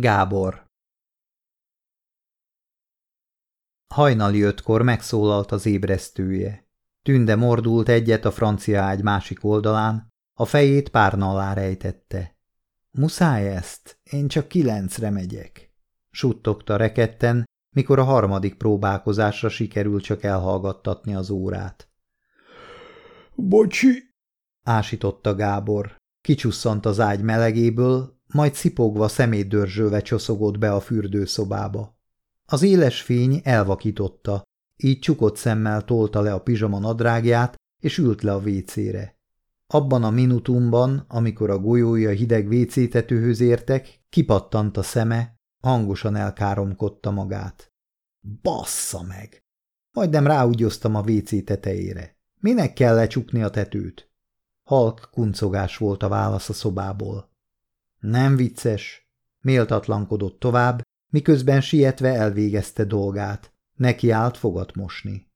Gábor Hajnali ötkor megszólalt az ébresztője. Tünde mordult egyet a francia ágy másik oldalán, a fejét párna alá rejtette. Muszáj ezt, én csak kilencre megyek, suttogta reketten, mikor a harmadik próbálkozásra sikerült csak elhallgattatni az órát. Bocsi, ásította Gábor. Kicsusszant az ágy melegéből, majd szipogva szemétdörzsölve csoszogott be a fürdőszobába. Az éles fény elvakította, így csukott szemmel tolta le a pizsama nadrágját, és ült le a vécére. Abban a minutumban, amikor a golyója hideg vécétetőhöz értek, kipattant a szeme, hangosan elkáromkodta magát. Bassza meg! Majdnem ráugyoztam a vécé tetejére. Minek kell lecsukni a tetőt? Halk kuncogás volt a válasz a szobából. Nem vicces, méltatlankodott tovább, miközben sietve elvégezte dolgát. Neki állt fogat mosni.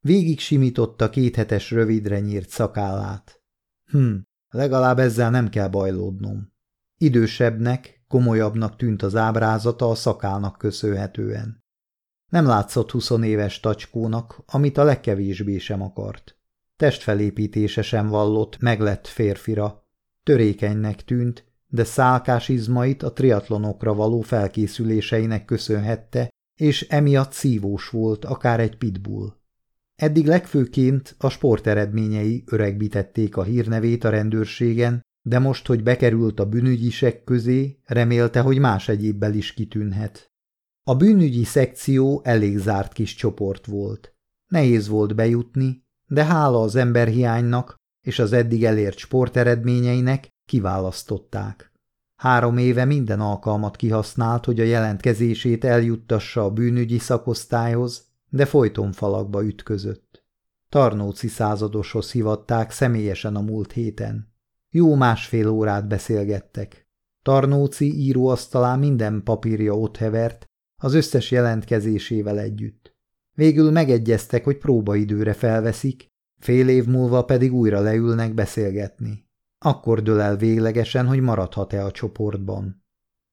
Végig simította kéthetes rövidre nyírt szakállát. Hm, legalább ezzel nem kell bajlódnom. Idősebbnek, komolyabbnak tűnt az ábrázata a szakálnak köszönhetően. Nem látszott huszonéves tacskónak, amit a legkevésbé sem akart. Testfelépítése sem vallott meglett férfira. Törékenynek tűnt, de szálkás izmait a triatlonokra való felkészüléseinek köszönhette, és emiatt szívós volt akár egy pitbull. Eddig legfőként a sporteredményei öregbítették a hírnevét a rendőrségen, de most, hogy bekerült a bűnügyisek közé, remélte, hogy más egyébbel is kitűnhet. A bűnügyi szekció elég zárt kis csoport volt. Nehéz volt bejutni, de hála az emberhiánynak és az eddig elért sporteredményeinek kiválasztották. Három éve minden alkalmat kihasznált, hogy a jelentkezését eljuttassa a bűnügyi szakosztályhoz, de folyton falakba ütközött. Tarnóci századoshoz hivatták személyesen a múlt héten. Jó másfél órát beszélgettek. Tarnóci íróasztalán minden papírja ott hevert, az összes jelentkezésével együtt. Végül megegyeztek, hogy próbaidőre felveszik, fél év múlva pedig újra leülnek beszélgetni. Akkor dől el véglegesen, hogy maradhat-e a csoportban.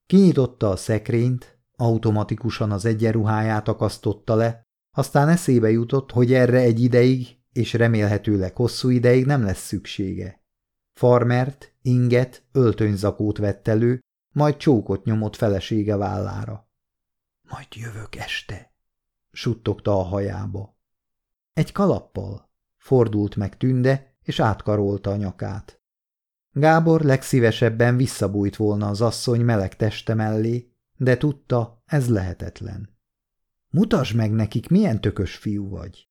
Kinyitotta a szekrényt, automatikusan az egyenruháját akasztotta le, aztán eszébe jutott, hogy erre egy ideig, és remélhetőleg hosszú ideig nem lesz szüksége. Farmert, inget, öltönyzakót vett elő, majd csókot nyomott felesége vállára. – Majd jövök este – suttogta a hajába. Egy kalappal fordult meg Tünde, és átkarolta a nyakát. Gábor legszívesebben visszabújt volna az asszony meleg teste mellé, de tudta, ez lehetetlen. Mutasd meg nekik, milyen tökös fiú vagy.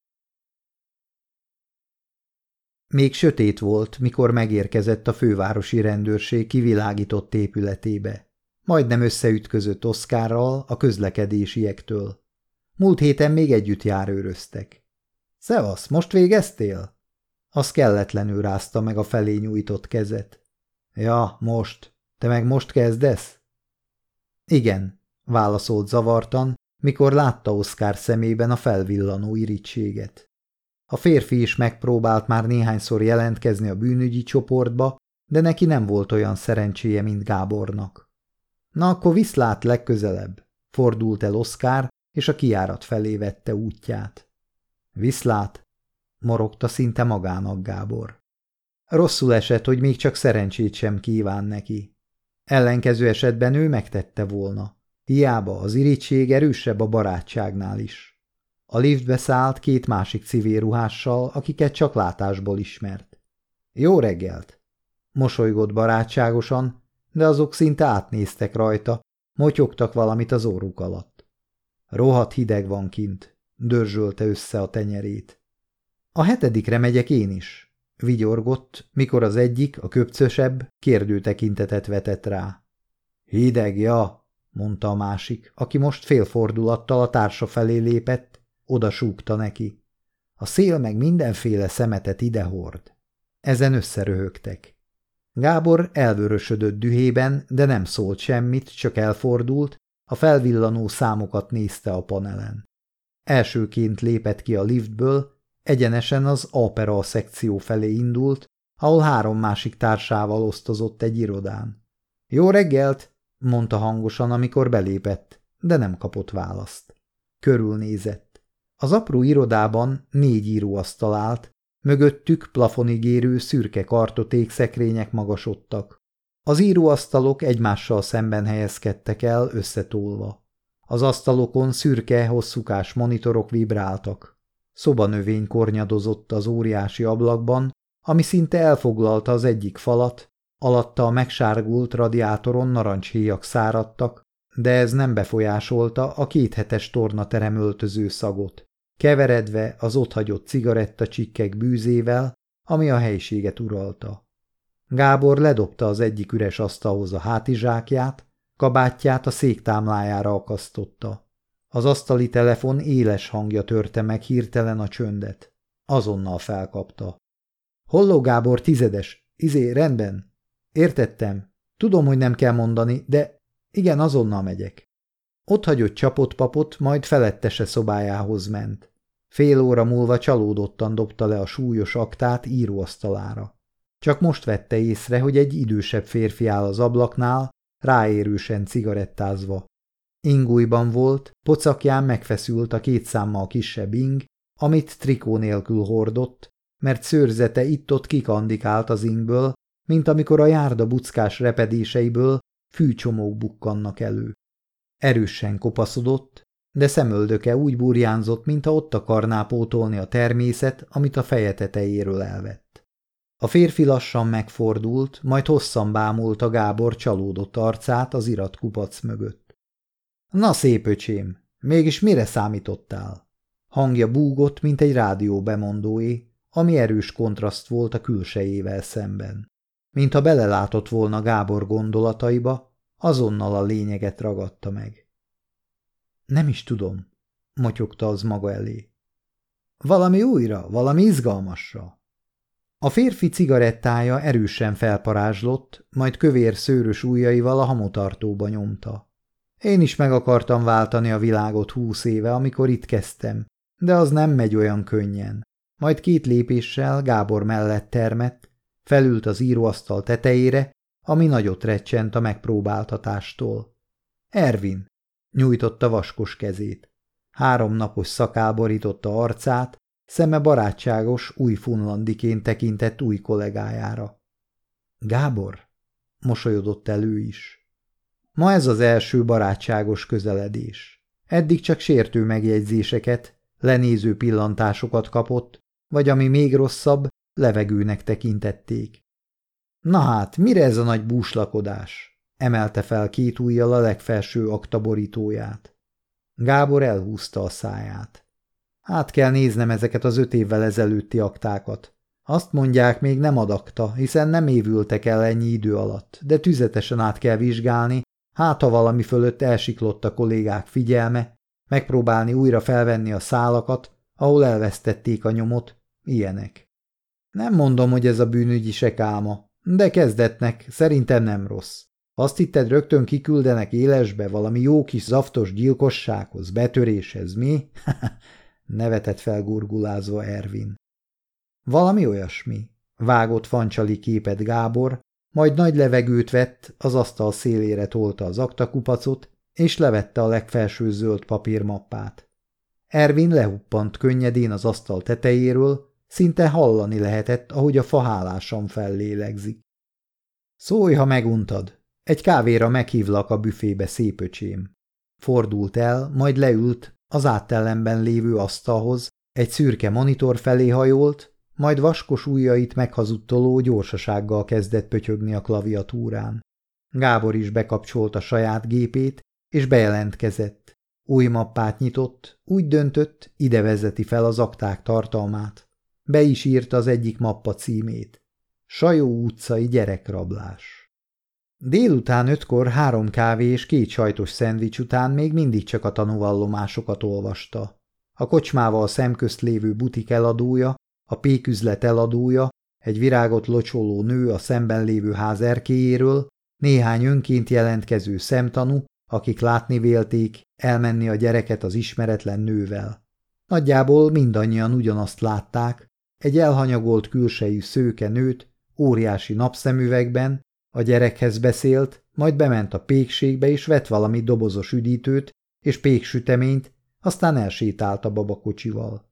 Még sötét volt, mikor megérkezett a fővárosi rendőrség kivilágított épületébe. Majdnem összeütközött Oszkárral a közlekedésiektől. Múlt héten még együtt járőröztek. – Szevasz, most végeztél? Az kelletlenül rázta meg a felé nyújtott kezet. – Ja, most. Te meg most kezdesz? – Igen, válaszolt zavartan, mikor látta Oszkár szemében a felvillanó irítséget. A férfi is megpróbált már néhányszor jelentkezni a bűnügyi csoportba, de neki nem volt olyan szerencséje, mint Gábornak. Na akkor viszlát legközelebb, fordult el Oszkár, és a kiárat felé vette útját. Viszlát, morogta szinte magának Gábor. Rosszul esett, hogy még csak szerencsét sem kíván neki. Ellenkező esetben ő megtette volna. Hiába az irítség erősebb a barátságnál is. A liftbe szállt két másik civil ruhással, akiket csak látásból ismert. Jó reggelt! Mosolygott barátságosan, de azok szinte átnéztek rajta, motyogtak valamit az óruk alatt. Rohadt hideg van kint, dörzsölte össze a tenyerét. A hetedikre megyek én is, vigyorgott, mikor az egyik, a köpcösebb, kérdő tekintetet vetett rá. Hideg, ja, mondta a másik, aki most félfordulattal a társa felé lépett, oda súgta neki. A szél meg mindenféle szemetet ide hord. Ezen összeröhögtek. Gábor elvörösödött dühében, de nem szólt semmit, csak elfordult, a felvillanó számokat nézte a panelen. Elsőként lépett ki a liftből, egyenesen az opera szekció felé indult, ahol három másik társával osztozott egy irodán. – Jó reggelt! mondta hangosan, amikor belépett, de nem kapott választ. Körülnézett. Az apró irodában négy íróasztal állt, mögöttük plafonig érő szürke kartoték szekrények magasodtak. Az íróasztalok egymással szemben helyezkedtek el összetolva. Az asztalokon szürke, hosszúkás monitorok vibráltak. Szobanövény kornyadozott az óriási ablakban, ami szinte elfoglalta az egyik falat, alatta a megsárgult radiátoron narancshéjak száradtak, de ez nem befolyásolta a kéthetes tornaterem öltöző szagot, keveredve az otthagyott csikkek bűzével, ami a helyiséget uralta. Gábor ledobta az egyik üres asztalhoz a hátizsákját, kabátját a széktámlájára akasztotta. Az asztali telefon éles hangja törte meg hirtelen a csöndet. Azonnal felkapta. Holló Gábor tizedes, izé, rendben. Értettem. Tudom, hogy nem kell mondani, de igen, azonnal megyek. Ott hagyott csapott papot, majd felettese szobájához ment. Fél óra múlva csalódottan dobta le a súlyos aktát íróasztalára. Csak most vette észre, hogy egy idősebb férfi áll az ablaknál, ráérősen cigarettázva. Ingújban volt, pocakján megfeszült a két számmal kisebb ing, amit trikó nélkül hordott, mert szőrzete itt-ott kikandikált az ingből, mint amikor a járda buckás repedéseiből fűcsomók bukkannak elő. Erősen kopaszodott, de szemöldöke úgy burjánzott, mintha ott akarná pótolni a természet, amit a feje tetejéről elvett. A férfi lassan megfordult, majd hosszan bámulta Gábor csalódott arcát az iratkupac mögött. Na szép öcsém, mégis mire számítottál? Hangja búgott, mint egy rádió bemondóé, ami erős kontraszt volt a külsejével szemben. Mintha belelátott volna Gábor gondolataiba, azonnal a lényeget ragadta meg. Nem is tudom, motyogta az maga elé. Valami újra, valami izgalmasra. A férfi cigarettája erősen felparázslott, majd kövér szőrös ujjaival a hamutartóba nyomta. Én is meg akartam váltani a világot húsz éve, amikor itt kezdtem, de az nem megy olyan könnyen. Majd két lépéssel Gábor mellett termett, felült az íróasztal tetejére, ami nagyot recsent a megpróbáltatástól. Ervin nyújtotta vaskos kezét. Három napos szakál borította arcát, szeme barátságos, új funlandiként tekintett új kollégájára. Gábor? mosolyodott elő is. Ma ez az első barátságos közeledés. Eddig csak sértő megjegyzéseket, lenéző pillantásokat kapott, vagy ami még rosszabb, levegőnek tekintették. Na hát, mire ez a nagy búslakodás? Emelte fel két ujjal a legfelső aktaborítóját. Gábor elhúzta a száját. Hát kell néznem ezeket az öt évvel ezelőtti aktákat. Azt mondják, még nem adakta, hiszen nem évültek el ennyi idő alatt, de tüzetesen át kell vizsgálni, hát ha valami fölött elsiklott a kollégák figyelme, megpróbálni újra felvenni a szálakat, ahol elvesztették a nyomot, ilyenek. Nem mondom, hogy ez a bűnügyi se káma, de kezdetnek szerintem nem rossz. Azt hitted rögtön kiküldenek élesbe valami jó kis zaftos gyilkossághoz, betöréshez, mi? nevetett fel gurgulázva Ervin. Valami olyasmi. Vágott fancsali képet Gábor, majd nagy levegőt vett, az asztal szélére tolta az aktakupacot, és levette a legfelső zöld papírmappát. Ervin lehuppant könnyedén az asztal tetejéről, Szinte hallani lehetett, ahogy a fahálásan fellélegzik. Szólj, ha meguntad. Egy kávéra meghívlak a büfébe, szépöcsém. Fordult el, majd leült az áttellenben lévő asztalhoz, egy szürke monitor felé hajolt, majd vaskos ujjait meghazudtoló gyorsasággal kezdett pötyögni a klaviatúrán. Gábor is bekapcsolt a saját gépét, és bejelentkezett. Új mappát nyitott, úgy döntött, ide vezeti fel az akták tartalmát. Be is írta az egyik mappa címét. Sajó utcai gyerekrablás. Délután ötkor három kávé és két sajtos szendvics után még mindig csak a tanúvallomásokat olvasta. A kocsmával szemközt lévő butik eladója, a péküzlet eladója, egy virágot locsoló nő a szemben lévő ház erkéjéről, néhány önként jelentkező szemtanú, akik látni vélték, elmenni a gyereket az ismeretlen nővel. Nagyjából mindannyian ugyanazt látták, egy elhanyagolt külsejű szőke nőt, óriási napszemüvegben, A gyerekhez beszélt, majd bement a pékségbe, és vett valami dobozos üdítőt és péksüteményt, aztán elsétált a babakocsival.